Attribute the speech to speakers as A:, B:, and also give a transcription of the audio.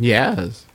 A: Yes.